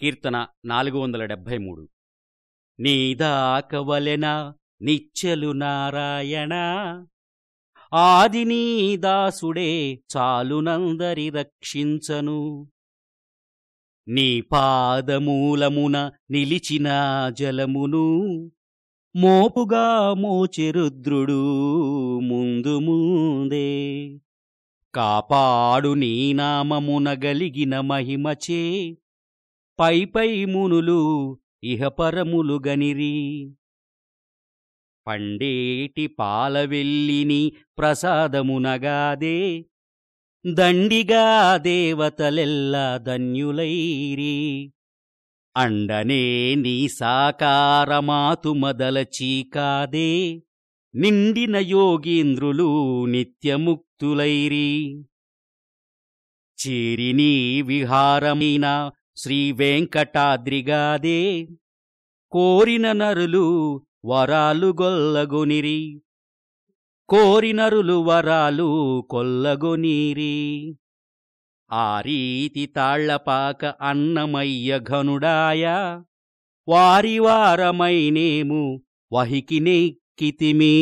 కీర్తన నాలుగు వందల డెబ్భై మూడు. నీదాకవలెన నిచ్చెలు నారాయణ ఆది నీ దాసుడే చాలునందరి రక్షించను. నీ పాదమూలమున నిలిచిన జలమును మోపుగా మోచెరుద్రుడు ముందు ముందే. కాపాడు నీ నామమున గలిగిన మహిమచే పై పై మునులు ఇహపరములు గనిరి. పండేటి పాలవెల్లిని ప్రసాదమునగాదే దండిగా దేవతలెల్ల ధన్యులైరి. అండనే నీ సాకారమాతు మదలచీకాదే నిండిన యోగీంద్రులు నిత్యముక్తులైరి. చేరిని విహారమైన శ్రీ వెంకటాద్రిగాదే కోరిన నరులు వరాలు గొల్లగొనిరి. కోరినరులు వరాలు కొల్లగొనీరి. ఆ రీతి తాళ్ళపాక అన్నమయ్య ఘనుడాయ వారి వారమైనేము వహికినెక్కితిమి